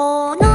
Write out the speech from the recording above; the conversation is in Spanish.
no